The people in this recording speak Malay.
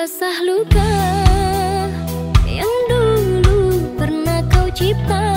basah luka yang dulu pernah kau cipta.